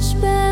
spell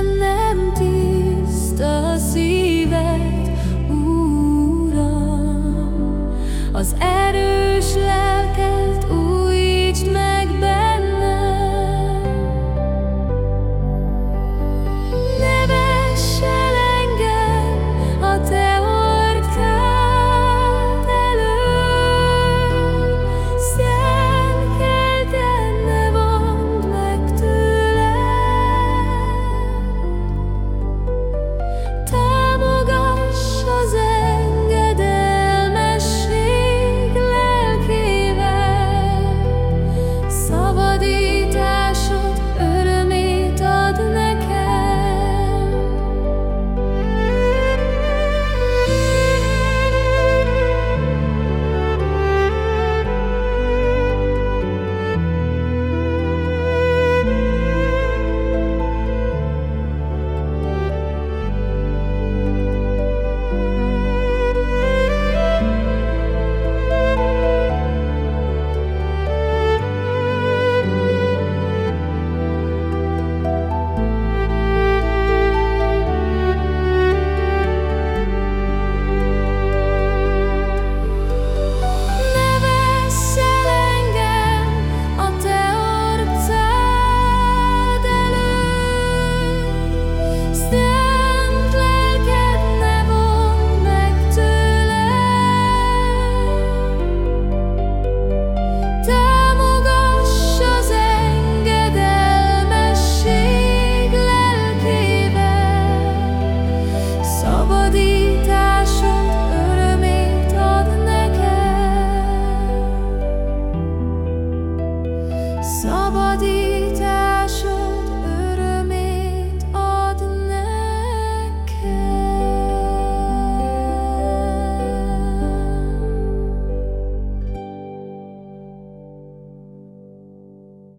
Somebody